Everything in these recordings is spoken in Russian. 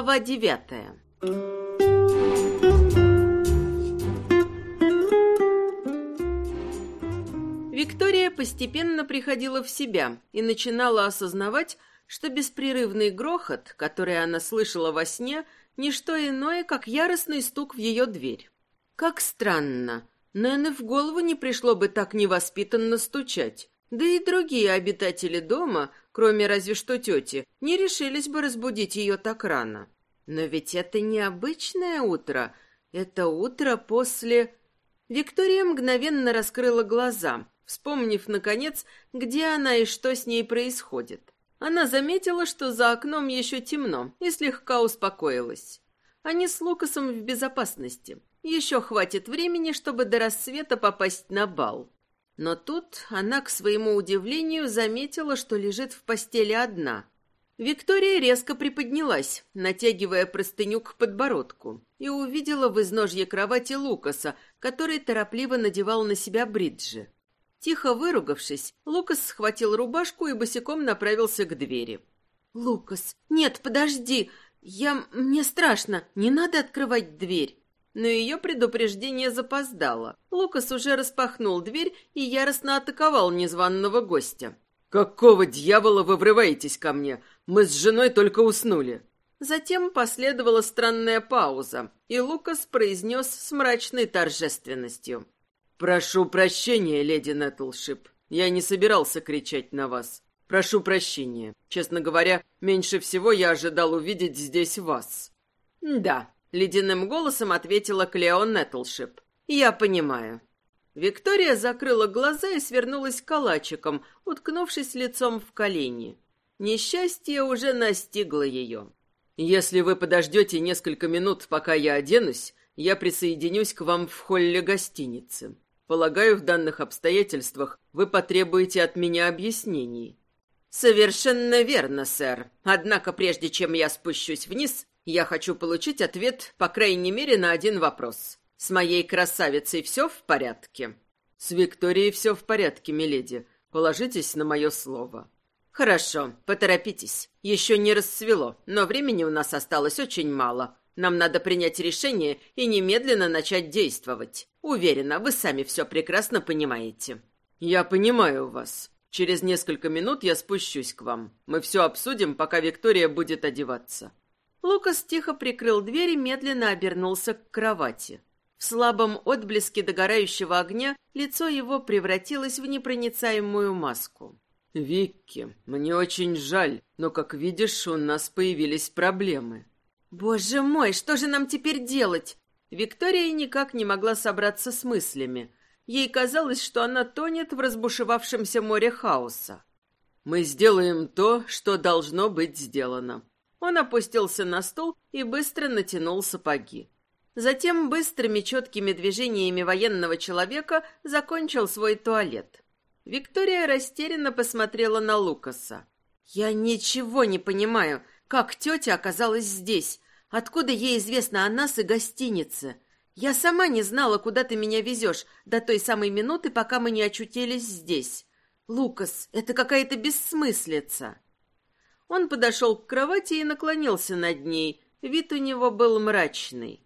Глава девятая Виктория постепенно приходила в себя и начинала осознавать, что беспрерывный грохот, который она слышала во сне, не что иное, как яростный стук в ее дверь. Как странно, Нэн в голову не пришло бы так невоспитанно стучать. Да и другие обитатели дома, кроме разве что тети, не решились бы разбудить ее так рано. Но ведь это не обычное утро, это утро после... Виктория мгновенно раскрыла глаза, вспомнив, наконец, где она и что с ней происходит. Она заметила, что за окном еще темно, и слегка успокоилась. Они с Лукасом в безопасности. Еще хватит времени, чтобы до рассвета попасть на бал. Но тут она, к своему удивлению, заметила, что лежит в постели одна. Виктория резко приподнялась, натягивая простыню к подбородку, и увидела в изножье кровати Лукаса, который торопливо надевал на себя бриджи. Тихо выругавшись, Лукас схватил рубашку и босиком направился к двери. «Лукас, нет, подожди! Я... Мне страшно! Не надо открывать дверь!» Но ее предупреждение запоздало. Лукас уже распахнул дверь и яростно атаковал незваного гостя. «Какого дьявола вы врываетесь ко мне? Мы с женой только уснули». Затем последовала странная пауза, и Лукас произнес с мрачной торжественностью. «Прошу прощения, леди Нетлшип. Я не собирался кричать на вас. Прошу прощения. Честно говоря, меньше всего я ожидал увидеть здесь вас». «Да, Ледяным голосом ответила Клео Нетлшип. «Я понимаю». Виктория закрыла глаза и свернулась калачиком, уткнувшись лицом в колени. Несчастье уже настигло ее. «Если вы подождете несколько минут, пока я оденусь, я присоединюсь к вам в холле гостиницы. Полагаю, в данных обстоятельствах вы потребуете от меня объяснений». «Совершенно верно, сэр. Однако прежде чем я спущусь вниз, я хочу получить ответ, по крайней мере, на один вопрос. С моей красавицей все в порядке? С Викторией все в порядке, миледи. Положитесь на мое слово. Хорошо, поторопитесь. Еще не рассвело, но времени у нас осталось очень мало. Нам надо принять решение и немедленно начать действовать. Уверена, вы сами все прекрасно понимаете. Я понимаю вас. Через несколько минут я спущусь к вам. Мы все обсудим, пока Виктория будет одеваться. Лукас тихо прикрыл дверь и медленно обернулся к кровати. В слабом отблеске догорающего огня лицо его превратилось в непроницаемую маску. «Викки, мне очень жаль, но, как видишь, у нас появились проблемы». «Боже мой, что же нам теперь делать?» Виктория никак не могла собраться с мыслями. Ей казалось, что она тонет в разбушевавшемся море хаоса. «Мы сделаем то, что должно быть сделано», он опустился на стул и быстро натянул сапоги. Затем быстрыми четкими движениями военного человека закончил свой туалет. Виктория растерянно посмотрела на Лукаса. «Я ничего не понимаю, как тетя оказалась здесь. Откуда ей известно о нас и гостинице? Я сама не знала, куда ты меня везешь до той самой минуты, пока мы не очутились здесь. Лукас, это какая-то бессмыслица». Он подошел к кровати и наклонился над ней. Вид у него был мрачный.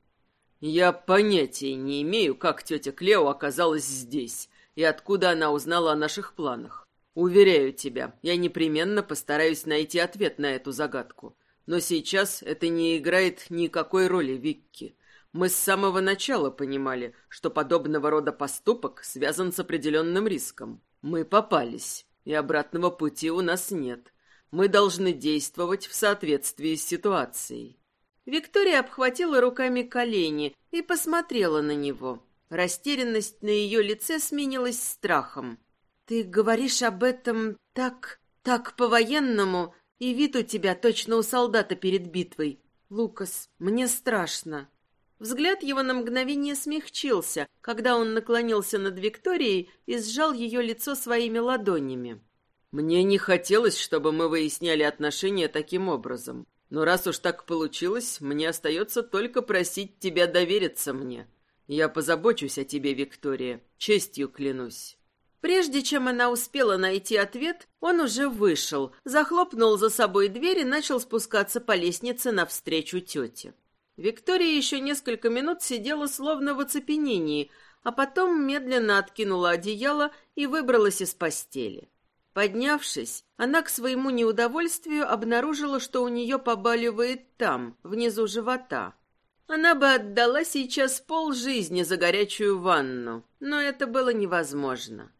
«Я понятия не имею, как тетя Клео оказалась здесь и откуда она узнала о наших планах. Уверяю тебя, я непременно постараюсь найти ответ на эту загадку. Но сейчас это не играет никакой роли, Викки. Мы с самого начала понимали, что подобного рода поступок связан с определенным риском. Мы попались, и обратного пути у нас нет. Мы должны действовать в соответствии с ситуацией. Виктория обхватила руками колени и посмотрела на него. Растерянность на ее лице сменилась страхом. «Ты говоришь об этом так... так по-военному, и вид у тебя точно у солдата перед битвой. Лукас, мне страшно». Взгляд его на мгновение смягчился, когда он наклонился над Викторией и сжал ее лицо своими ладонями. Мне не хотелось, чтобы мы выясняли отношения таким образом. Но раз уж так получилось, мне остается только просить тебя довериться мне. Я позабочусь о тебе, Виктория, честью клянусь. Прежде чем она успела найти ответ, он уже вышел, захлопнул за собой дверь и начал спускаться по лестнице навстречу тете. Виктория еще несколько минут сидела словно в оцепенении, а потом медленно откинула одеяло и выбралась из постели. Поднявшись, она к своему неудовольствию обнаружила, что у нее побаливает там, внизу живота. Она бы отдала сейчас пол жизни за горячую ванну, но это было невозможно.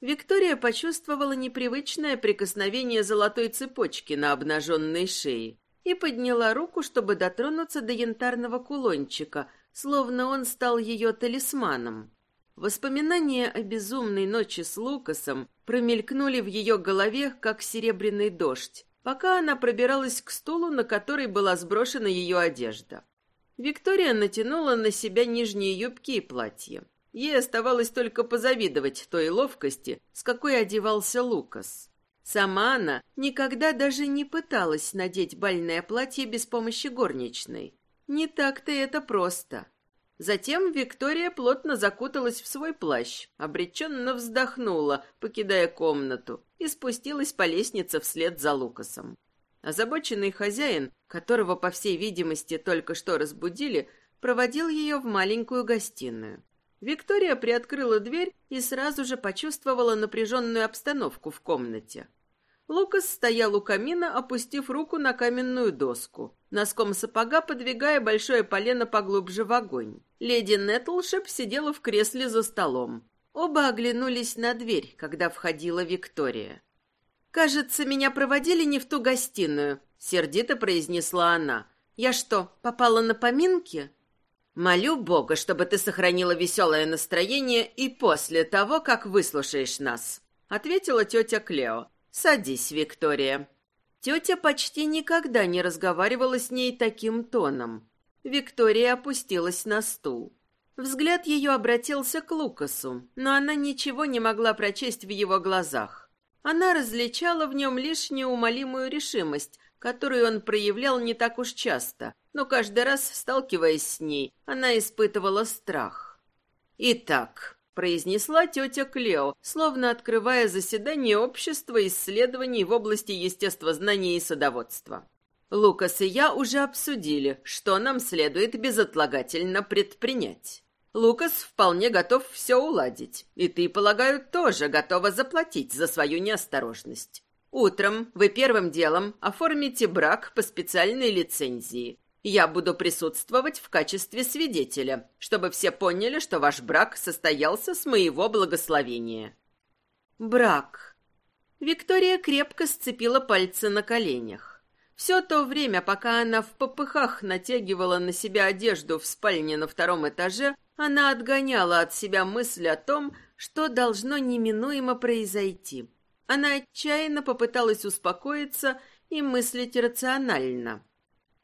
Виктория почувствовала непривычное прикосновение золотой цепочки на обнаженной шее и подняла руку, чтобы дотронуться до янтарного кулончика, словно он стал ее талисманом. Воспоминания о безумной ночи с Лукасом промелькнули в ее голове, как серебряный дождь, пока она пробиралась к стулу, на который была сброшена ее одежда. Виктория натянула на себя нижние юбки и платье. Ей оставалось только позавидовать той ловкости, с какой одевался Лукас. Сама она никогда даже не пыталась надеть бальное платье без помощи горничной. Не так-то это просто. Затем Виктория плотно закуталась в свой плащ, обреченно вздохнула, покидая комнату, и спустилась по лестнице вслед за Лукасом. Озабоченный хозяин, которого, по всей видимости, только что разбудили, проводил ее в маленькую гостиную. Виктория приоткрыла дверь и сразу же почувствовала напряженную обстановку в комнате. Лукас стоял у камина, опустив руку на каменную доску, носком сапога подвигая большое полено поглубже в огонь. Леди Нетлшеп сидела в кресле за столом. Оба оглянулись на дверь, когда входила Виктория. «Кажется, меня проводили не в ту гостиную», — сердито произнесла она. «Я что, попала на поминки?» Молю Бога, чтобы ты сохранила веселое настроение и после того, как выслушаешь нас», — ответила тетя Клео. «Садись, Виктория». Тетя почти никогда не разговаривала с ней таким тоном. Виктория опустилась на стул. Взгляд ее обратился к Лукасу, но она ничего не могла прочесть в его глазах. Она различала в нем лишь неумолимую решимость, которую он проявлял не так уж часто, но каждый раз, сталкиваясь с ней, она испытывала страх. «Итак», — произнесла тетя Клео, словно открывая заседание общества исследований в области естествознания и садоводства. «Лукас и я уже обсудили, что нам следует безотлагательно предпринять. Лукас вполне готов все уладить, и ты, полагаю, тоже готова заплатить за свою неосторожность. Утром вы первым делом оформите брак по специальной лицензии. Я буду присутствовать в качестве свидетеля, чтобы все поняли, что ваш брак состоялся с моего благословения. Брак. Виктория крепко сцепила пальцы на коленях. Все то время, пока она в попыхах натягивала на себя одежду в спальне на втором этаже, она отгоняла от себя мысль о том, что должно неминуемо произойти. Она отчаянно попыталась успокоиться и мыслить рационально.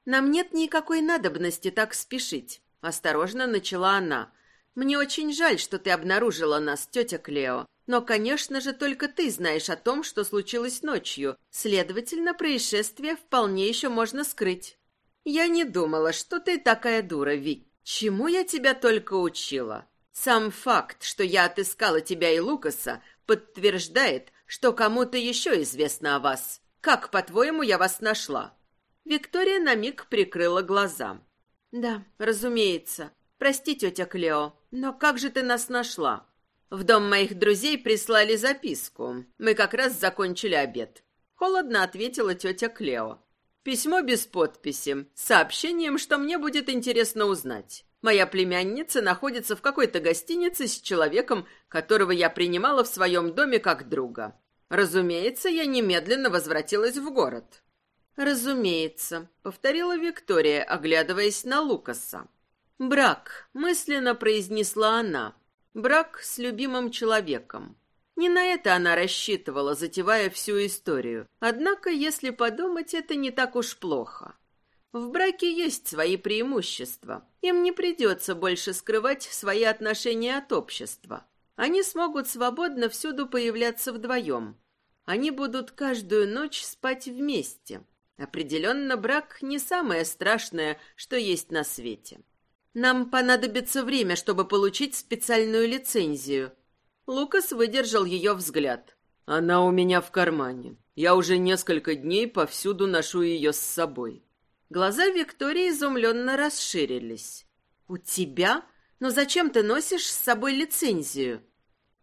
«Нам нет никакой надобности так спешить», — осторожно начала она. «Мне очень жаль, что ты обнаружила нас, тетя Клео. Но, конечно же, только ты знаешь о том, что случилось ночью. Следовательно, происшествие вполне еще можно скрыть». «Я не думала, что ты такая дура, Вик. Чему я тебя только учила? Сам факт, что я отыскала тебя и Лукаса, подтверждает, что кому-то еще известно о вас. Как, по-твоему, я вас нашла?» Виктория на миг прикрыла глаза. «Да, разумеется. Прости, тетя Клео, но как же ты нас нашла?» «В дом моих друзей прислали записку. Мы как раз закончили обед». Холодно ответила тетя Клео. «Письмо без подписи, с сообщением, что мне будет интересно узнать. Моя племянница находится в какой-то гостинице с человеком, которого я принимала в своем доме как друга. Разумеется, я немедленно возвратилась в город. «Разумеется», — повторила Виктория, оглядываясь на Лукаса. «Брак», — мысленно произнесла она. «Брак с любимым человеком». Не на это она рассчитывала, затевая всю историю. Однако, если подумать, это не так уж плохо. В браке есть свои преимущества. Им не придется больше скрывать свои отношения от общества. Они смогут свободно всюду появляться вдвоем. Они будут каждую ночь спать вместе. Определенно, брак не самое страшное, что есть на свете. Нам понадобится время, чтобы получить специальную лицензию. Лукас выдержал ее взгляд. «Она у меня в кармане. Я уже несколько дней повсюду ношу ее с собой». Глаза Виктории изумленно расширились. «У тебя? Но зачем ты носишь с собой лицензию?»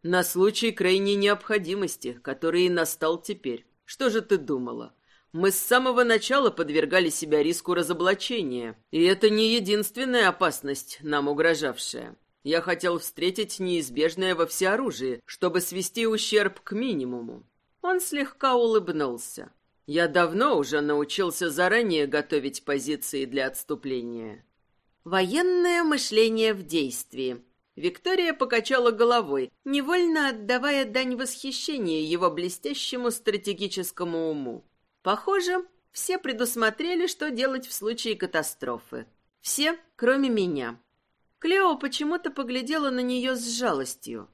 «На случай крайней необходимости, который и настал теперь. Что же ты думала? Мы с самого начала подвергали себя риску разоблачения, и это не единственная опасность, нам угрожавшая. Я хотел встретить неизбежное во всеоружии, чтобы свести ущерб к минимуму. Он слегка улыбнулся. Я давно уже научился заранее готовить позиции для отступления. Военное мышление в действии. Виктория покачала головой, невольно отдавая дань восхищения его блестящему стратегическому уму. Похоже, все предусмотрели, что делать в случае катастрофы. Все, кроме меня. Клео почему-то поглядела на нее с жалостью.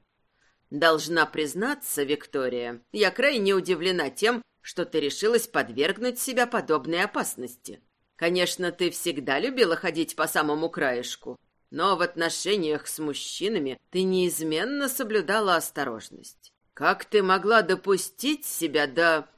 «Должна признаться, Виктория, я крайне удивлена тем, что ты решилась подвергнуть себя подобной опасности. Конечно, ты всегда любила ходить по самому краешку, но в отношениях с мужчинами ты неизменно соблюдала осторожность. Как ты могла допустить себя до...»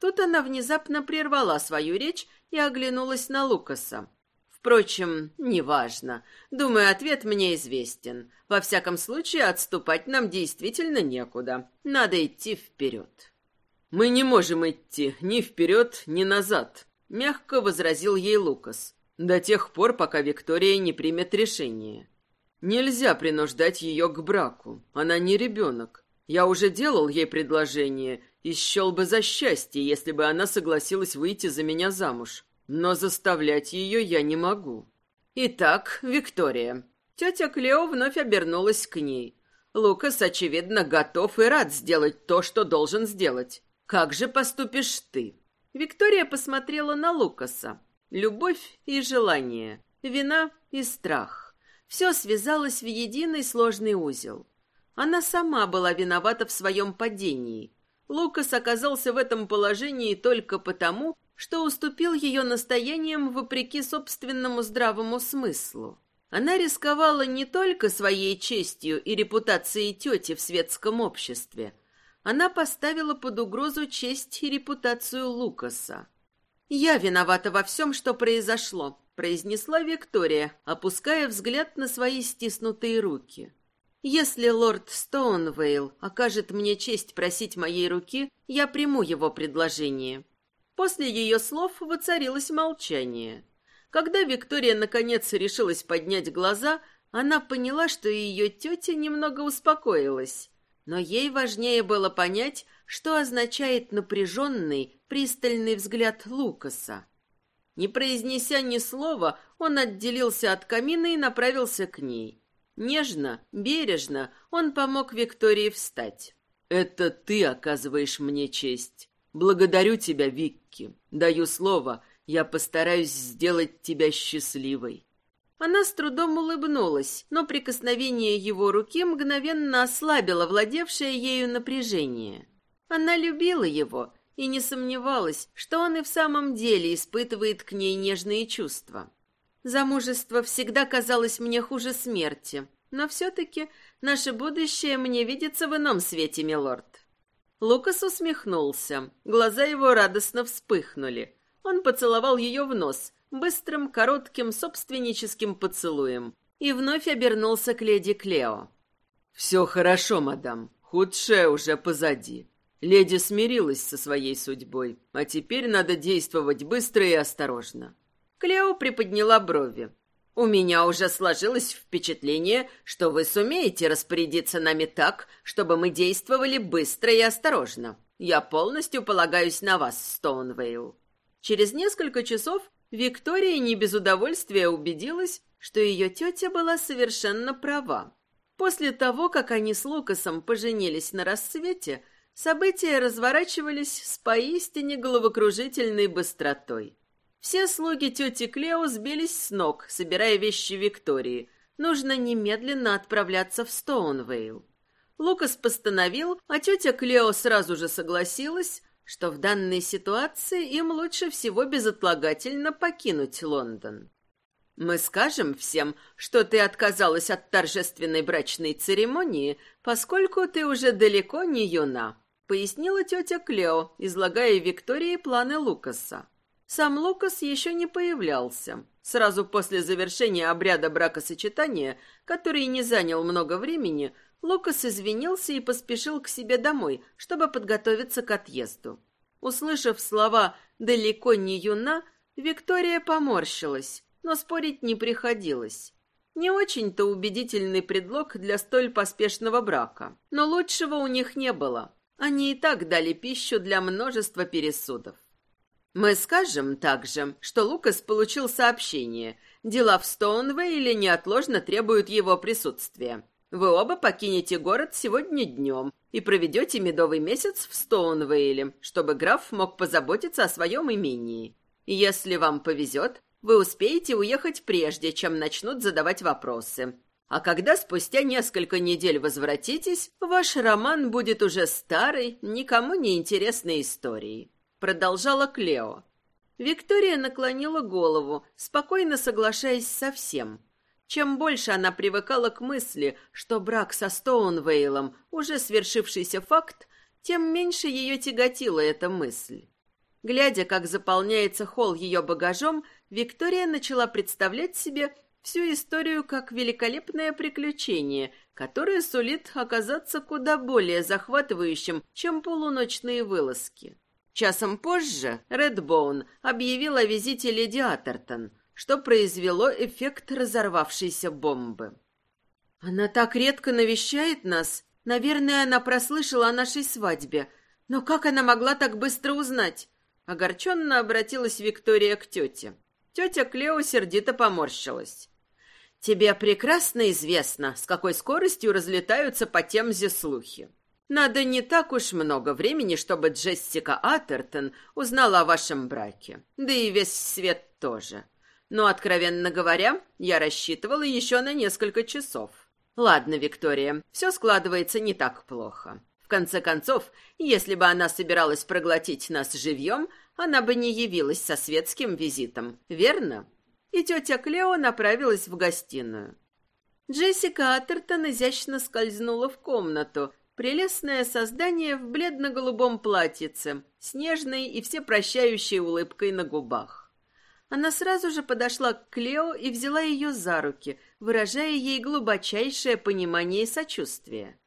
Тут она внезапно прервала свою речь и оглянулась на Лукаса. Впрочем, неважно. Думаю, ответ мне известен. Во всяком случае, отступать нам действительно некуда. Надо идти вперед. Мы не можем идти ни вперед, ни назад, мягко возразил ей Лукас. До тех пор, пока Виктория не примет решение. Нельзя принуждать ее к браку. Она не ребенок. Я уже делал ей предложение и счел бы за счастье, если бы она согласилась выйти за меня замуж. Но заставлять ее я не могу. Итак, Виктория. Тетя Клео вновь обернулась к ней. Лукас, очевидно, готов и рад сделать то, что должен сделать. Как же поступишь ты? Виктория посмотрела на Лукаса. Любовь и желание, вина и страх. Все связалось в единый сложный узел. Она сама была виновата в своем падении. Лукас оказался в этом положении только потому, что уступил ее настояниям вопреки собственному здравому смыслу. Она рисковала не только своей честью и репутацией тети в светском обществе. Она поставила под угрозу честь и репутацию Лукаса. «Я виновата во всем, что произошло», — произнесла Виктория, опуская взгляд на свои стиснутые руки. «Если лорд Стоунвейл окажет мне честь просить моей руки, я приму его предложение. После ее слов воцарилось молчание. Когда Виктория наконец решилась поднять глаза, она поняла, что ее тетя немного успокоилась. Но ей важнее было понять, что означает напряженный, пристальный взгляд Лукаса. Не произнеся ни слова, он отделился от камина и направился к ней. Нежно, бережно он помог Виктории встать. «Это ты оказываешь мне честь. Благодарю тебя, Викки. Даю слово, я постараюсь сделать тебя счастливой. Она с трудом улыбнулась, но прикосновение его руки мгновенно ослабило владевшее ею напряжение. Она любила его и не сомневалась, что он и в самом деле испытывает к ней нежные чувства. Замужество всегда казалось мне хуже смерти, но все-таки наше будущее мне видится в ином свете, милорд. Лукас усмехнулся. Глаза его радостно вспыхнули. Он поцеловал ее в нос, быстрым, коротким, собственническим поцелуем, и вновь обернулся к леди Клео. «Все хорошо, мадам. Худшее уже позади. Леди смирилась со своей судьбой, а теперь надо действовать быстро и осторожно». Клео приподняла брови. У меня уже сложилось впечатление, что вы сумеете распорядиться нами так, чтобы мы действовали быстро и осторожно. Я полностью полагаюсь на вас, Стоунвейл». Через несколько часов Виктория не без удовольствия убедилась, что ее тетя была совершенно права. После того, как они с Лукасом поженились на рассвете, события разворачивались с поистине головокружительной быстротой. Все слуги тети Клео сбились с ног, собирая вещи Виктории. Нужно немедленно отправляться в Стоунвейл. Лукас постановил, а тетя Клео сразу же согласилась, что в данной ситуации им лучше всего безотлагательно покинуть Лондон. Мы скажем всем, что ты отказалась от торжественной брачной церемонии, поскольку ты уже далеко не юна, пояснила тетя Клео, излагая Виктории планы Лукаса. Сам Лукас еще не появлялся. Сразу после завершения обряда бракосочетания, который не занял много времени, Лукас извинился и поспешил к себе домой, чтобы подготовиться к отъезду. Услышав слова «далеко не юна», Виктория поморщилась, но спорить не приходилось. Не очень-то убедительный предлог для столь поспешного брака, но лучшего у них не было. Они и так дали пищу для множества пересудов. Мы скажем также, что Лукас получил сообщение. Дела в Стоунвейле неотложно требуют его присутствия. Вы оба покинете город сегодня днем и проведете медовый месяц в Стоунвейле, чтобы граф мог позаботиться о своем имении. Если вам повезет, вы успеете уехать прежде, чем начнут задавать вопросы. А когда спустя несколько недель возвратитесь, ваш роман будет уже старой, никому не интересной историей продолжала Клео. Виктория наклонила голову, спокойно соглашаясь со всем. Чем больше она привыкала к мысли, что брак со Стоунвейлом уже свершившийся факт, тем меньше ее тяготила эта мысль. Глядя, как заполняется холл ее багажом, Виктория начала представлять себе всю историю как великолепное приключение, которое сулит оказаться куда более захватывающим, чем полуночные вылазки. Часом позже Редбоун объявил о визите леди Атертон, что произвело эффект разорвавшейся бомбы. «Она так редко навещает нас. Наверное, она прослышала о нашей свадьбе. Но как она могла так быстро узнать?» Огорченно обратилась Виктория к тете. Тетя Клео сердито поморщилась. «Тебе прекрасно известно, с какой скоростью разлетаются по Темзе слухи. Надо не так уж много времени, чтобы Джессика Атертон узнала о вашем браке. Да и весь свет тоже. Но, откровенно говоря, я рассчитывала еще на несколько часов. Ладно, Виктория, все складывается не так плохо. В конце концов, если бы она собиралась проглотить нас живьем, она бы не явилась со светским визитом, верно? И тетя Клео направилась в гостиную. Джессика Атертон изящно скользнула в комнату, Прелестное создание в бледно-голубом платьице, с нежной и всепрощающей улыбкой на губах. Она сразу же подошла к Клео и взяла ее за руки, выражая ей глубочайшее понимание и сочувствие.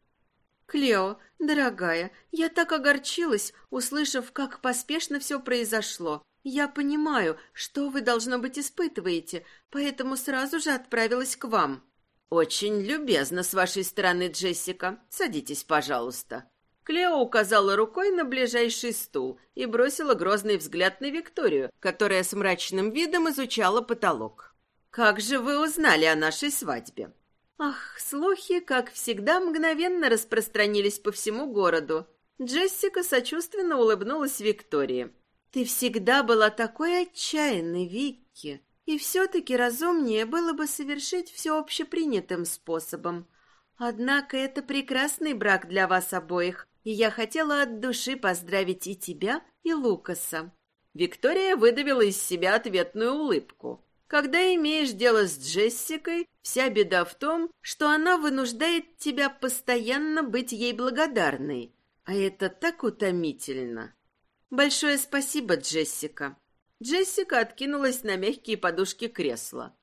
«Клео, дорогая, я так огорчилась, услышав, как поспешно все произошло. Я понимаю, что вы, должно быть, испытываете, поэтому сразу же отправилась к вам». «Очень любезно с вашей стороны, Джессика. Садитесь, пожалуйста». Клео указала рукой на ближайший стул и бросила грозный взгляд на Викторию, которая с мрачным видом изучала потолок. «Как же вы узнали о нашей свадьбе?» Ах, слухи, как всегда, мгновенно распространились по всему городу. Джессика сочувственно улыбнулась Виктории. «Ты всегда была такой отчаянной, Викки. И все-таки разумнее было бы совершить все общепринятым способом. Однако это прекрасный брак для вас обоих, и я хотела от души поздравить и тебя, и Лукаса». Виктория выдавила из себя ответную улыбку. Когда имеешь дело с Джессикой, вся беда в том, что она вынуждает тебя постоянно быть ей благодарной. А это так утомительно. Большое спасибо, Джессика. Джессика откинулась на мягкие подушки кресла.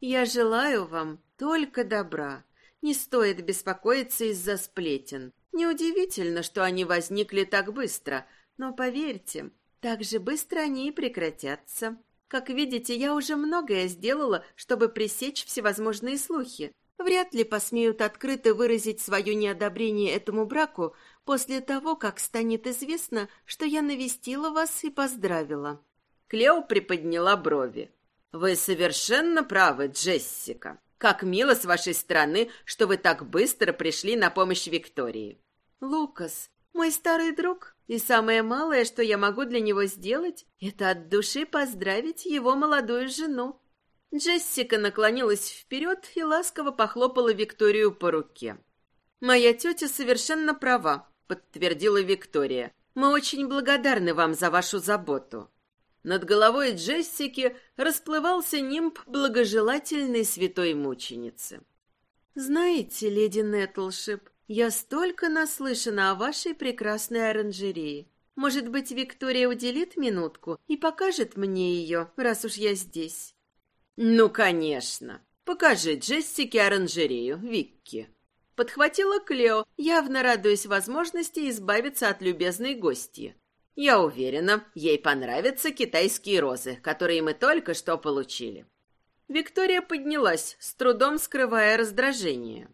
«Я желаю вам только добра. Не стоит беспокоиться из-за сплетен. Неудивительно, что они возникли так быстро, но поверьте, так же быстро они и прекратятся. Как видите, я уже многое сделала, чтобы пресечь всевозможные слухи. Вряд ли посмеют открыто выразить свое неодобрение этому браку после того, как станет известно, что я навестила вас и поздравила. Клео приподняла брови. «Вы совершенно правы, Джессика. Как мило с вашей стороны, что вы так быстро пришли на помощь Виктории». «Лукас, мой старый друг, и самое малое, что я могу для него сделать, это от души поздравить его молодую жену». Джессика наклонилась вперед и ласково похлопала Викторию по руке. «Моя тетя совершенно права», — подтвердила Виктория. «Мы очень благодарны вам за вашу заботу». Над головой Джессики расплывался нимб благожелательной святой мученицы. «Знаете, леди Нетлшип, я столько наслышана о вашей прекрасной оранжерее. Может быть, Виктория уделит минутку и покажет мне ее, раз уж я здесь?» «Ну, конечно. Покажи Джессике оранжерею, Викки». Подхватила Клео, явно радуясь возможности избавиться от любезной гости. Я уверена, ей понравятся китайские розы, которые мы только что получили. Виктория поднялась, с трудом скрывая раздражение.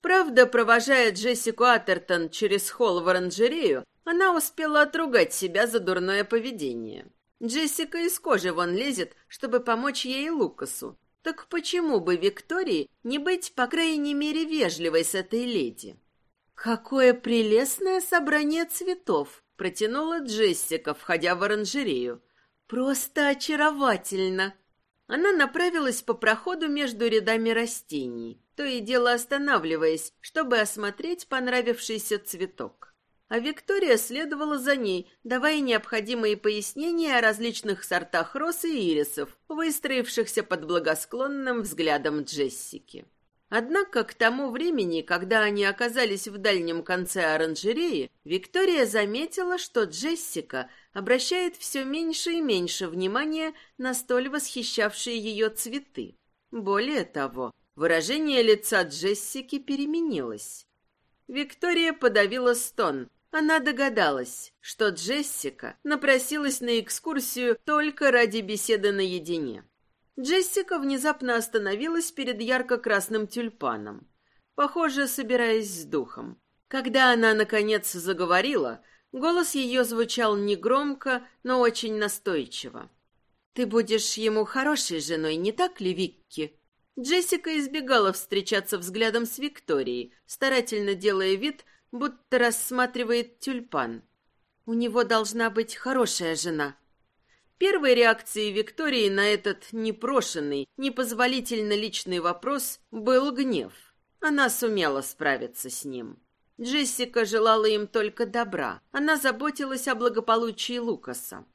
Правда, провожая Джессику Атертон через холл в оранжерею, она успела отругать себя за дурное поведение. Джессика из кожи вон лезет, чтобы помочь ей Лукасу. Так почему бы Виктории не быть, по крайней мере, вежливой с этой леди? «Какое прелестное собрание цветов!» — протянула Джессика, входя в оранжерею. «Просто очаровательно!» Она направилась по проходу между рядами растений, то и дело останавливаясь, чтобы осмотреть понравившийся цветок а Виктория следовала за ней, давая необходимые пояснения о различных сортах роз и ирисов, выстроившихся под благосклонным взглядом Джессики. Однако к тому времени, когда они оказались в дальнем конце оранжереи, Виктория заметила, что Джессика обращает все меньше и меньше внимания на столь восхищавшие ее цветы. Более того, выражение лица Джессики переменилось. Виктория подавила стон, она догадалась, что Джессика напросилась на экскурсию только ради беседы наедине. Джессика внезапно остановилась перед ярко-красным тюльпаном, похоже, собираясь с духом. Когда она, наконец, заговорила, голос ее звучал негромко, но очень настойчиво. «Ты будешь ему хорошей женой, не так ли, Викки?» Джессика избегала встречаться взглядом с Викторией, старательно делая вид, будто рассматривает тюльпан. У него должна быть хорошая жена. Первой реакцией Виктории на этот непрошенный, непозволительно личный вопрос был гнев. Она сумела справиться с ним. Джессика желала им только добра. Она заботилась о благополучии Лукаса.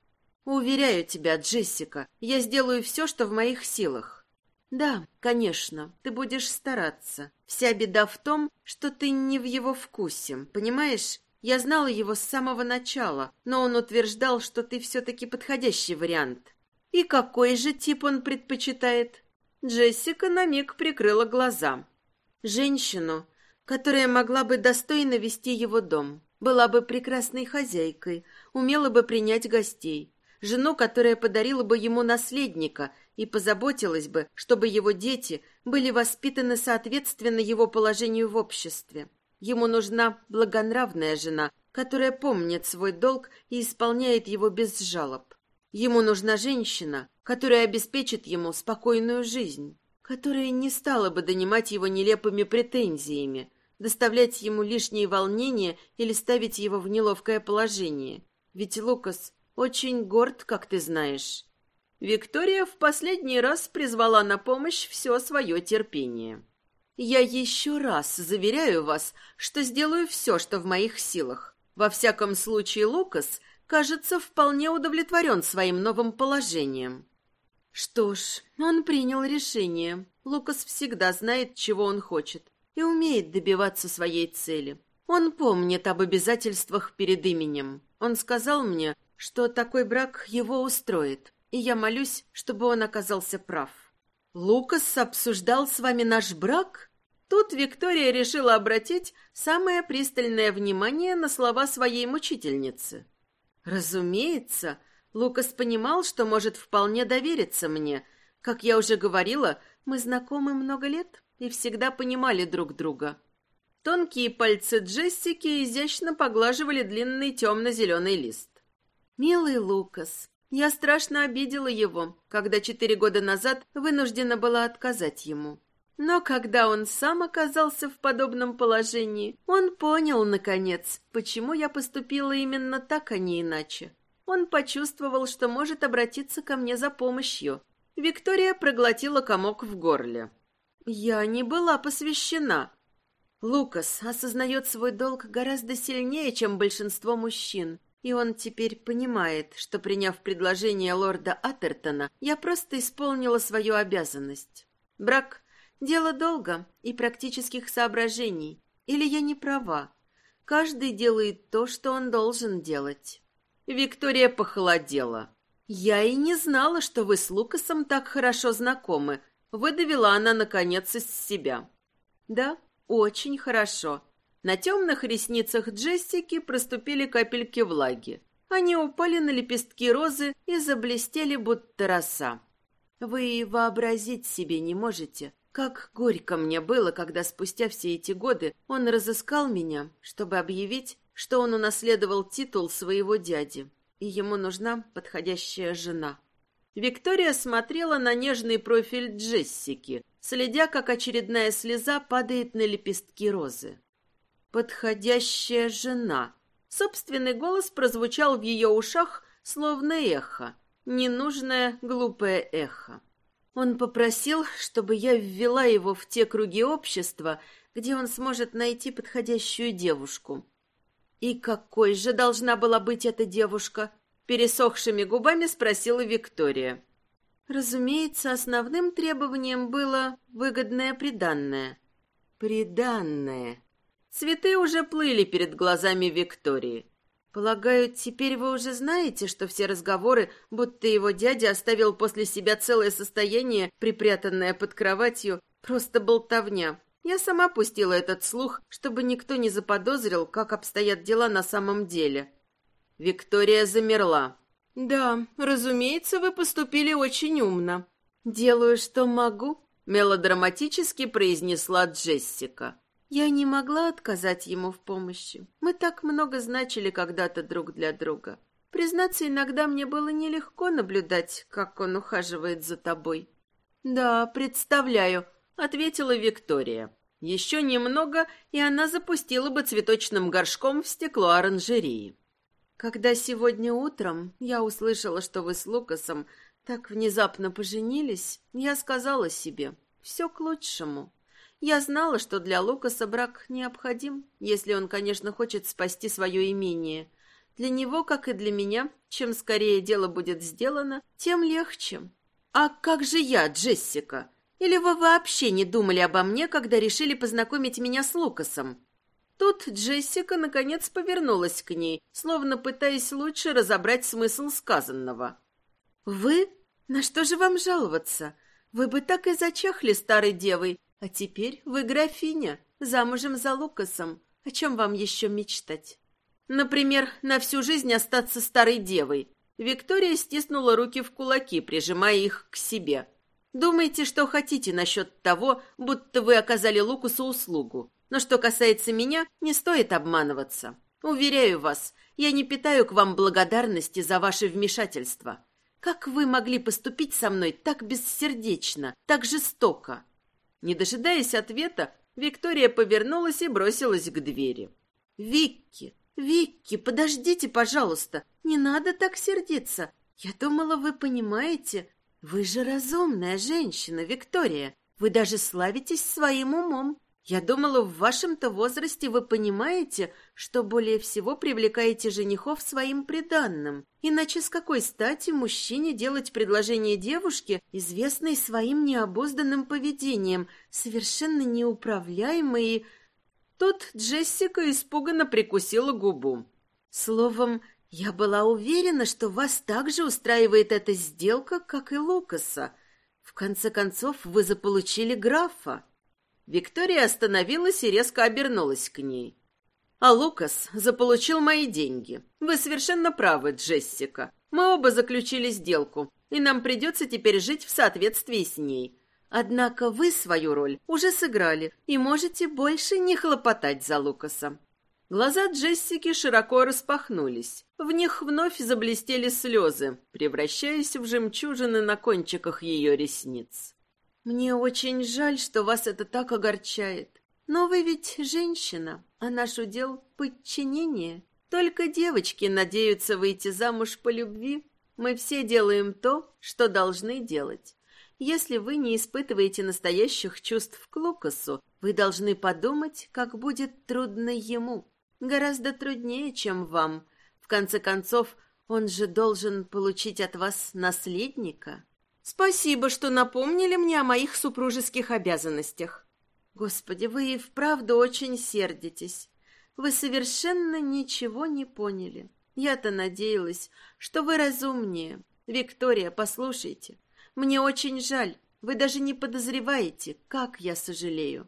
«Уверяю тебя, Джессика, я сделаю все, что в моих силах. Да, конечно, ты будешь стараться. Вся беда в том, что ты не в его вкусе, понимаешь? Я знала его с самого начала, но он утверждал, что ты все-таки подходящий вариант. И какой же тип он предпочитает? Джессика на миг прикрыла глаза. Женщину, которая могла бы достойно вести его дом, была бы прекрасной хозяйкой, умела бы принять гостей, жену, которая подарила бы ему наследника и позаботилась бы, чтобы его дети были воспитаны соответственно его положению в обществе. Ему нужна благонравная жена, которая помнит свой долг и исполняет его без жалоб. Ему нужна женщина, которая обеспечит ему спокойную жизнь, которая не стала бы донимать его нелепыми претензиями, доставлять ему лишние волнения или ставить его в неловкое положение. Ведь Лукас очень горд, как ты знаешь. Виктория в последний раз призвала на помощь все свое терпение. Я еще раз заверяю вас, что сделаю все, что в моих силах. Во всяком случае, Лукас, кажется, вполне удовлетворен своим новым положением. Что ж, он принял решение. Лукас всегда знает, чего он хочет, и умеет добиваться своей цели. Он помнит об обязательствах перед именем. Он сказал мне, что такой брак его устроит, и я молюсь, чтобы он оказался прав. Лукас обсуждал с вами наш брак? Тут Виктория решила обратить самое пристальное внимание на слова своей мучительницы. Разумеется, Лукас понимал, что может вполне довериться мне. Как я уже говорила, мы знакомы много лет и всегда понимали друг друга. Тонкие пальцы Джессики изящно поглаживали длинный темно-зеленый лист. «Милый Лукас, я страшно обидела его, когда четыре года назад вынуждена была отказать ему. Но когда он сам оказался в подобном положении, он понял, наконец, почему я поступила именно так, а не иначе. Он почувствовал, что может обратиться ко мне за помощью. Виктория проглотила комок в горле. Я не была посвящена. Лукас осознает свой долг гораздо сильнее, чем большинство мужчин. И он теперь понимает, что, приняв предложение лорда Атертона, я просто исполнила свою обязанность. Брак – дело долго и практических соображений. Или я не права? Каждый делает то, что он должен делать. Виктория похолодела. «Я и не знала, что вы с Лукасом так хорошо знакомы», – выдавила она, наконец, из себя. «Да, очень хорошо». На темных ресницах Джессики проступили капельки влаги. Они упали на лепестки розы и заблестели, будто роса. Вы вообразить себе не можете, как горько мне было, когда спустя все эти годы он разыскал меня, чтобы объявить, что он унаследовал титул своего дяди, и ему нужна подходящая жена. Виктория смотрела на нежный профиль Джессики, следя, как очередная слеза падает на лепестки розы. «Подходящая жена». Собственный голос прозвучал в ее ушах, словно эхо, ненужное глупое эхо. Он попросил, чтобы я ввела его в те круги общества, где он сможет найти подходящую девушку. «И какой же должна была быть эта девушка?» Пересохшими губами спросила Виктория. Разумеется, основным требованием было выгодное приданное. Приданное. Цветы уже плыли перед глазами Виктории. Полагаю, теперь вы уже знаете, что все разговоры, будто его дядя оставил после себя целое состояние, припрятанное под кроватью, просто болтовня. Я сама пустила этот слух, чтобы никто не заподозрил, как обстоят дела на самом деле. Виктория замерла. «Да, разумеется, вы поступили очень умно. Делаю, что могу», — мелодраматически произнесла Джессика. Я не могла отказать ему в помощи. Мы так много значили когда-то друг для друга. Признаться, иногда мне было нелегко наблюдать, как он ухаживает за тобой. «Да, представляю», — ответила Виктория. Еще немного, и она запустила бы цветочным горшком в стекло оранжерии. Когда сегодня утром я услышала, что вы с Лукасом так внезапно поженились, я сказала себе, все к лучшему. Я знала, что для Лукаса брак необходим, если он, конечно, хочет спасти свое имение. Для него, как и для меня, чем скорее дело будет сделано, тем легче. А как же я, Джессика? Или вы вообще не думали обо мне, когда решили познакомить меня с Лукасом? Тут Джессика наконец повернулась к ней, словно пытаясь лучше разобрать смысл сказанного. «Вы? На что же вам жаловаться? Вы бы так и зачахли старой девой, а теперь вы графиня, замужем за Лукасом. О чем вам еще мечтать? Например, на всю жизнь остаться старой девой. Виктория стиснула руки в кулаки, прижимая их к себе. Думайте, что хотите насчет того, будто вы оказали Лукасу услугу. Но что касается меня, не стоит обманываться. Уверяю вас, я не питаю к вам благодарности за ваше вмешательство. Как вы могли поступить со мной так бессердечно, так жестоко? Не дожидаясь ответа, Виктория повернулась и бросилась к двери. «Викки, Викки, подождите, пожалуйста, не надо так сердиться. Я думала, вы понимаете. Вы же разумная женщина, Виктория. Вы даже славитесь своим умом. Я думала, в вашем-то возрасте вы понимаете, что более всего привлекаете женихов своим приданным. Иначе с какой стати мужчине делать предложение девушке, известной своим необузданным поведением, совершенно неуправляемой. Тут Джессика испуганно прикусила губу. Словом, я была уверена, что вас также устраивает эта сделка, как и Лукаса. В конце концов, вы заполучили графа. Виктория остановилась и резко обернулась к ней. «А Лукас заполучил мои деньги. Вы совершенно правы, Джессика. Мы оба заключили сделку, и нам придется теперь жить в соответствии с ней. Однако вы свою роль уже сыграли и можете больше не хлопотать за Лукаса». Глаза Джессики широко распахнулись. В них вновь заблестели слезы, превращаясь в жемчужины на кончиках ее ресниц. Мне очень жаль, что вас это так огорчает. Но вы ведь женщина, а наш удел — подчинение. Только девочки надеются выйти замуж по любви. Мы все делаем то, что должны делать. Если вы не испытываете настоящих чувств к Лукасу, вы должны подумать, как будет трудно ему. Гораздо труднее, чем вам. В конце концов, он же должен получить от вас наследника. Спасибо, что напомнили мне о моих супружеских обязанностях. Господи, вы и вправду очень сердитесь. Вы совершенно ничего не поняли. Я-то надеялась, что вы разумнее. Виктория, послушайте, мне очень жаль. Вы даже не подозреваете, как я сожалею.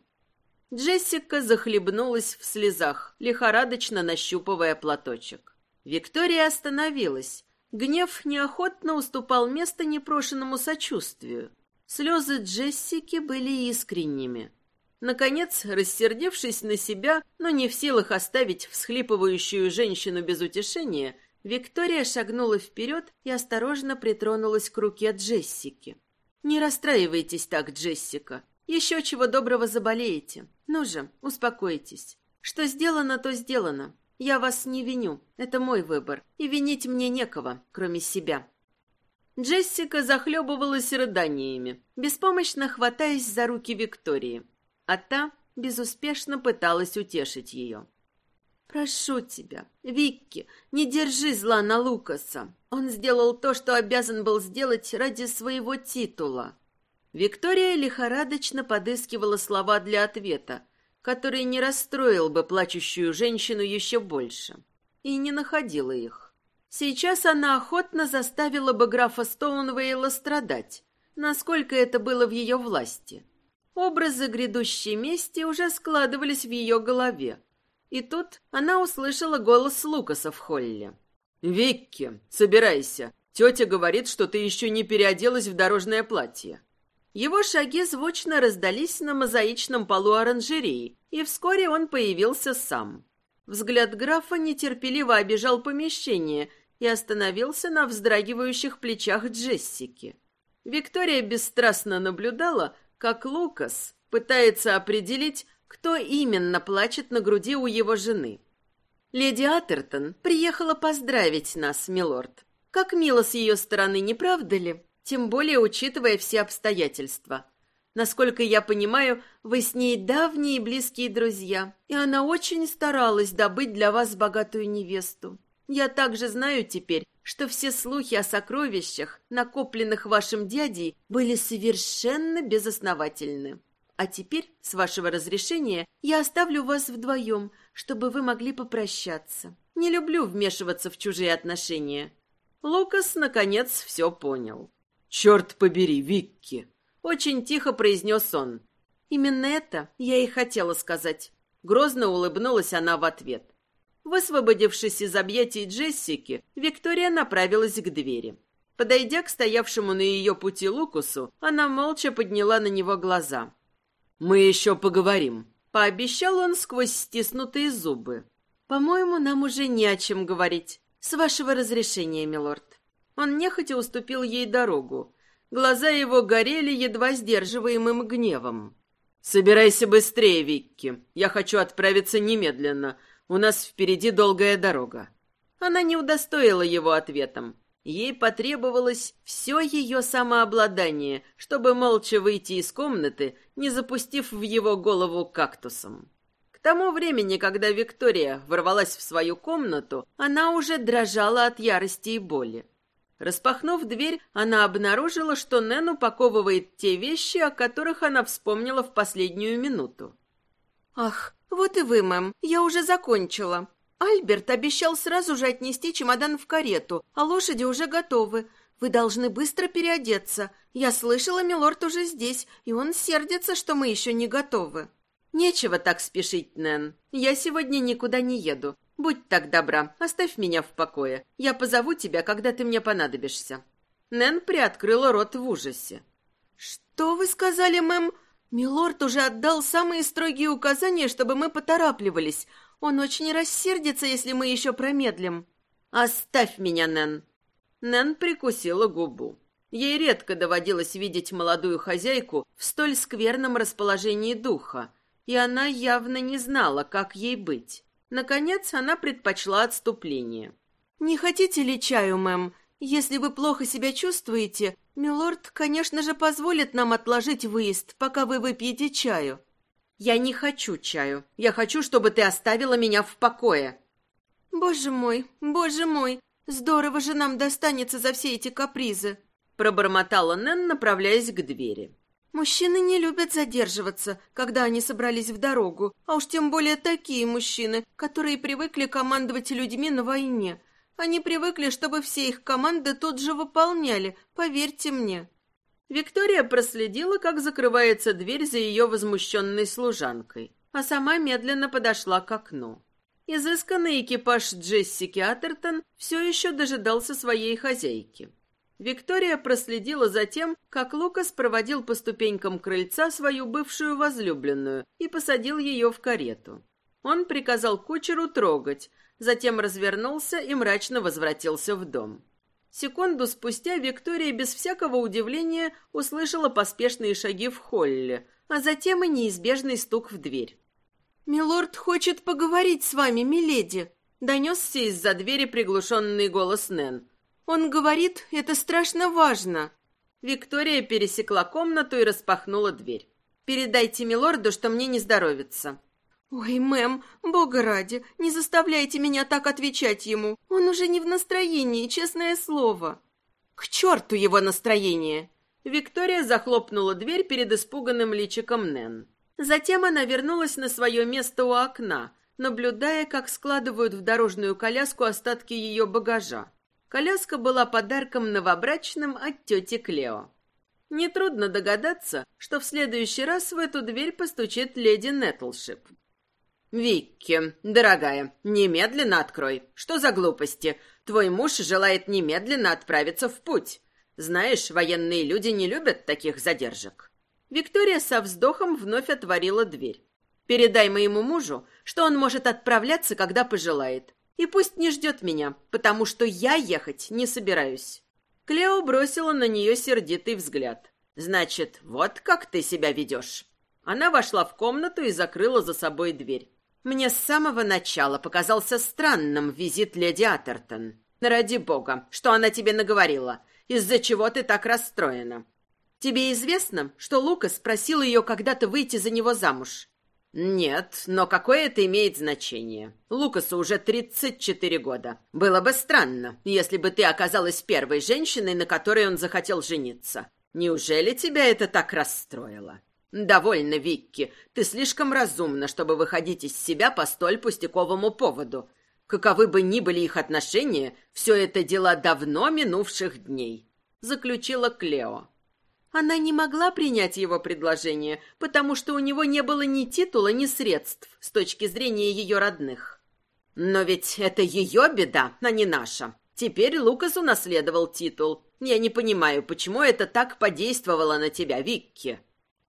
Джессика захлебнулась в слезах, лихорадочно нащупывая платочек. Виктория остановилась. Гнев неохотно уступал место непрошенному сочувствию. Слезы Джессики были искренними. Наконец, рассердевшись на себя, но не в силах оставить всхлипывающую женщину без утешения, Виктория шагнула вперед и осторожно притронулась к руке Джессики. «Не расстраивайтесь так, Джессика. Еще чего доброго заболеете. Ну же, успокойтесь. Что сделано, то сделано. Я вас не виню. Это мой выбор. И винить мне некого, кроме себя». Джессика захлебывалась рыданиями, беспомощно хватаясь за руки Виктории а та безуспешно пыталась утешить ее. «Прошу тебя, Викки, не держи зла на Лукаса. Он сделал то, что обязан был сделать ради своего титула». Виктория лихорадочно подыскивала слова для ответа, который не расстроил бы плачущую женщину еще больше, и не находила их. Сейчас она охотно заставила бы графа Стоунвейла страдать, насколько это было в ее власти. Образы грядущей мести уже складывались в ее голове. И тут она услышала голос Лукаса в холле. «Викки, собирайся. Тетя говорит, что ты еще не переоделась в дорожное платье». Его шаги звучно раздались на мозаичном полу оранжереи, и вскоре он появился сам. Взгляд графа нетерпеливо обежал помещение и остановился на вздрагивающих плечах Джессики. Виктория бесстрастно наблюдала, как Лукас пытается определить, кто именно плачет на груди у его жены. Леди Атертон приехала поздравить нас, милорд. Как мило с ее стороны, не правда ли? Тем более, учитывая все обстоятельства. Насколько я понимаю, вы с ней давние и близкие друзья, и она очень старалась добыть для вас богатую невесту. Я также знаю теперь, что все слухи о сокровищах, накопленных вашим дядей, были совершенно безосновательны. А теперь, с вашего разрешения, я оставлю вас вдвоем, чтобы вы могли попрощаться. Не люблю вмешиваться в чужие отношения». Лукас, наконец, все понял. «Черт побери, Викки!» Очень тихо произнес он. «Именно это я и хотела сказать». Грозно улыбнулась она в ответ. Высвободившись из объятий Джессики, Виктория направилась к двери. Подойдя к стоявшему на ее пути Лукусу, она молча подняла на него глаза. «Мы еще поговорим», — пообещал он сквозь стиснутые зубы. «По-моему, нам уже не о чем говорить. С вашего разрешения, милорд». Он нехотя уступил ей дорогу. Глаза его горели едва сдерживаемым гневом. «Собирайся быстрее, Викки. Я хочу отправиться немедленно. У нас впереди долгая дорога». Она не удостоила его ответом. Ей потребовалось все ее самообладание, чтобы молча выйти из комнаты, не запустив в его голову кактусом. К тому времени, когда Виктория ворвалась в свою комнату, она уже дрожала от ярости и боли. Распахнув дверь, она обнаружила, что Нэн упаковывает те вещи, о которых она вспомнила в последнюю минуту. «Ах, вот и вы, мэм, я уже закончила. Альберт обещал сразу же отнести чемодан в карету, а лошади уже готовы. Вы должны быстро переодеться. Я слышала, милорд уже здесь, и он сердится, что мы еще не готовы». «Нечего так спешить, Нэн. Я сегодня никуда не еду. Будь так добра, оставь меня в покое. Я позову тебя, когда ты мне понадобишься». Нэн приоткрыла рот в ужасе. «Что вы сказали, мэм? «Милорд уже отдал самые строгие указания, чтобы мы поторапливались. Он очень рассердится, если мы еще промедлим». «Оставь меня, Нэн!» Нэн прикусила губу. Ей редко доводилось видеть молодую хозяйку в столь скверном расположении духа, и она явно не знала, как ей быть. Наконец, она предпочла отступление. «Не хотите ли чаю, мэм? Если вы плохо себя чувствуете, милорд, конечно же, позволит нам отложить выезд, пока вы выпьете чаю. Я не хочу чаю. Я хочу, чтобы ты оставила меня в покое. «Боже мой, боже мой, здорово же нам достанется за все эти капризы!» Пробормотала Нэн, направляясь к двери. «Мужчины не любят задерживаться, когда они собрались в дорогу, а уж тем более такие мужчины, которые привыкли командовать людьми на войне. Они привыкли, чтобы все их команды тут же выполняли, поверьте мне». Виктория проследила, как закрывается дверь за ее возмущенной служанкой, а сама медленно подошла к окну. Изысканный экипаж Джессики Атертон все еще дожидался своей хозяйки. Виктория проследила за тем, как Лукас проводил по ступенькам крыльца свою бывшую возлюбленную и посадил ее в карету. Он приказал кучеру трогать, затем развернулся и мрачно возвратился в дом. Секунду спустя Виктория без всякого удивления услышала поспешные шаги в холле, а затем и неизбежный стук в дверь. «Милорд хочет поговорить с вами, миледи», — донесся из-за двери приглушенный голос Нэн. Он говорит, это страшно важно. Виктория пересекла комнату и распахнула дверь. Передайте милорду, что мне не здоровится. Ой, мэм, бога ради, не заставляйте меня так отвечать ему. Он уже не в настроении, честное слово. К черту его настроение! Виктория захлопнула дверь перед испуганным личиком Нэн. Затем она вернулась на свое место у окна, наблюдая, как складывают в дорожную коляску остатки ее багажа. Коляска была подарком новобрачным от тети Клео. Нетрудно догадаться, что в следующий раз в эту дверь постучит леди Нетлшип. «Викки, дорогая, немедленно открой. Что за глупости? Твой муж желает немедленно отправиться в путь. Знаешь, военные люди не любят таких задержек». Виктория со вздохом вновь отворила дверь. «Передай моему мужу, что он может отправляться, когда пожелает. И пусть не ждет меня, потому что я ехать не собираюсь. Клео бросила на нее сердитый взгляд. «Значит, вот как ты себя ведешь». Она вошла в комнату и закрыла за собой дверь. Мне с самого начала показался странным визит леди Атертон. Ради бога, что она тебе наговорила? Из-за чего ты так расстроена? Тебе известно, что Лукас просил ее когда-то выйти за него замуж? «Нет, но какое это имеет значение? Лукасу уже 34 года. Было бы странно, если бы ты оказалась первой женщиной, на которой он захотел жениться. Неужели тебя это так расстроило?» «Довольно, Викки. Ты слишком разумна, чтобы выходить из себя по столь пустяковому поводу. Каковы бы ни были их отношения, все это дела давно минувших дней», — заключила Клео. Она не могла принять его предложение, потому что у него не было ни титула, ни средств с точки зрения ее родных. Но ведь это ее беда, а не наша. Теперь Лукас унаследовал титул. Я не понимаю, почему это так подействовало на тебя, Викки.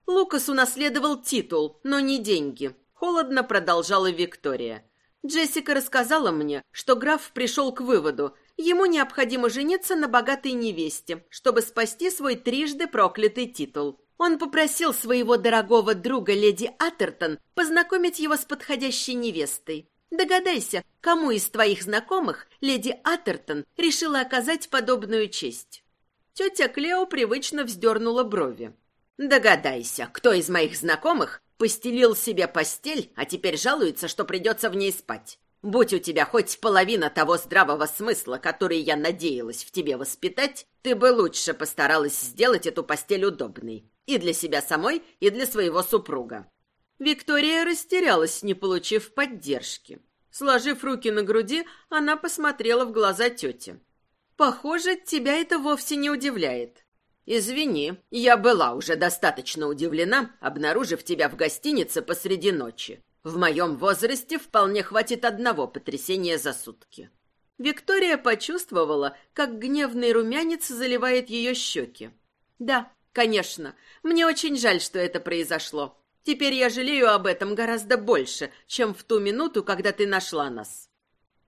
Лукас унаследовал титул, но не деньги. Холодно продолжала Виктория. Джессика рассказала мне, что граф пришел к выводу, ему необходимо жениться на богатой невесте, чтобы спасти свой трижды проклятый титул. Он попросил своего дорогого друга леди Атертон познакомить его с подходящей невестой. Догадайся, кому из твоих знакомых леди Атертон решила оказать подобную честь. Тетя Клео привычно вздернула брови. Догадайся, кто из моих знакомых постелил себе постель, а теперь жалуется, что придется в ней спать. Будь у тебя хоть половина того здравого смысла, который я надеялась в тебе воспитать, ты бы лучше постаралась сделать эту постель удобной. И для себя самой, и для своего супруга». Виктория растерялась, не получив поддержки. Сложив руки на груди, она посмотрела в глаза тети. «Похоже, тебя это вовсе не удивляет». «Извини, я была уже достаточно удивлена, обнаружив тебя в гостинице посреди ночи. В моем возрасте вполне хватит одного потрясения за сутки. Виктория почувствовала, как гневный румянец заливает ее щеки. «Да, конечно, мне очень жаль, что это произошло. Теперь я жалею об этом гораздо больше, чем в ту минуту, когда ты нашла нас».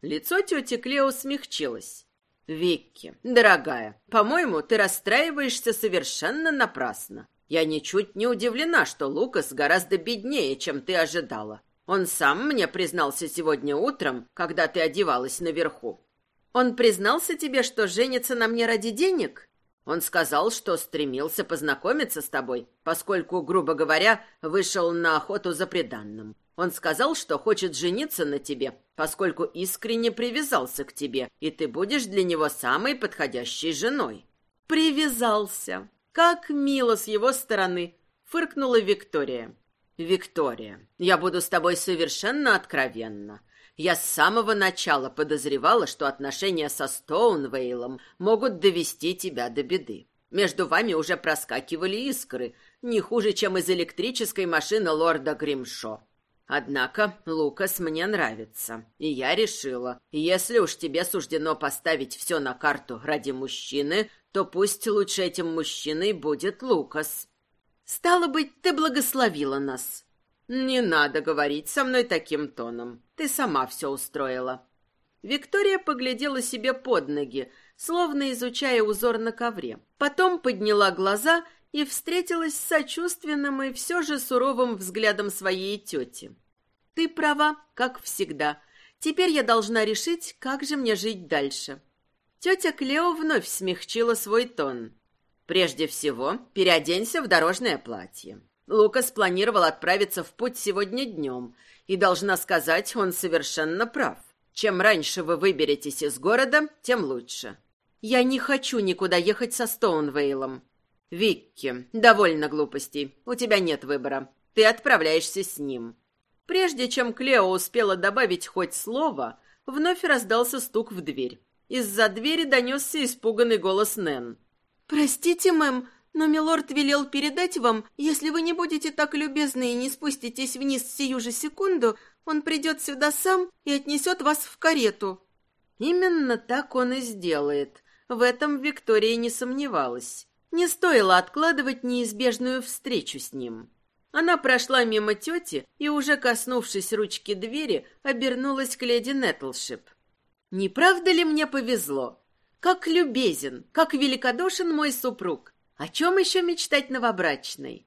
Лицо тети Клео смягчилось. «Викки, дорогая, по-моему, ты расстраиваешься совершенно напрасно. Я ничуть не удивлена, что Лукас гораздо беднее, чем ты ожидала. Он сам мне признался сегодня утром, когда ты одевалась наверху. Он признался тебе, что женится на мне ради денег? Он сказал, что стремился познакомиться с тобой, поскольку, грубо говоря, вышел на охоту за преданным. Он сказал, что хочет жениться на тебе, поскольку искренне привязался к тебе, и ты будешь для него самой подходящей женой». «Привязался! Как мило с его стороны!» — фыркнула Виктория. «Виктория, я буду с тобой совершенно откровенна. Я с самого начала подозревала, что отношения со Стоунвейлом могут довести тебя до беды. Между вами уже проскакивали искры, не хуже, чем из электрической машины лорда Гримшо. Однако Лукас мне нравится, и я решила, если уж тебе суждено поставить все на карту ради мужчины, то пусть лучше этим мужчиной будет Лукас. Стало быть, ты благословила нас. Не надо говорить со мной таким тоном. Ты сама все устроила. Виктория поглядела себе под ноги, словно изучая узор на ковре. Потом подняла глаза и встретилась с сочувственным и все же суровым взглядом своей тети. «Ты права, как всегда. Теперь я должна решить, как же мне жить дальше». Тетя Клео вновь смягчила свой тон. «Прежде всего, переоденься в дорожное платье. Лукас планировал отправиться в путь сегодня днем, и, должна сказать, он совершенно прав. Чем раньше вы выберетесь из города, тем лучше. Я не хочу никуда ехать со Стоунвейлом. «Викки, довольно глупостей. У тебя нет выбора. Ты отправляешься с ним». Прежде чем Клео успела добавить хоть слово, вновь раздался стук в дверь. Из-за двери донесся испуганный голос Нэн. «Простите, мэм, но милорд велел передать вам, если вы не будете так любезны и не спуститесь вниз сию же секунду, он придет сюда сам и отнесет вас в карету». Именно так он и сделает. В этом Виктория не сомневалась. Не стоило откладывать неизбежную встречу с ним. Она прошла мимо тети и, уже коснувшись ручки двери, обернулась к леди Нетлшип. «Не правда ли мне повезло? Как любезен, как великодушен мой супруг! О чем еще мечтать новобрачной?»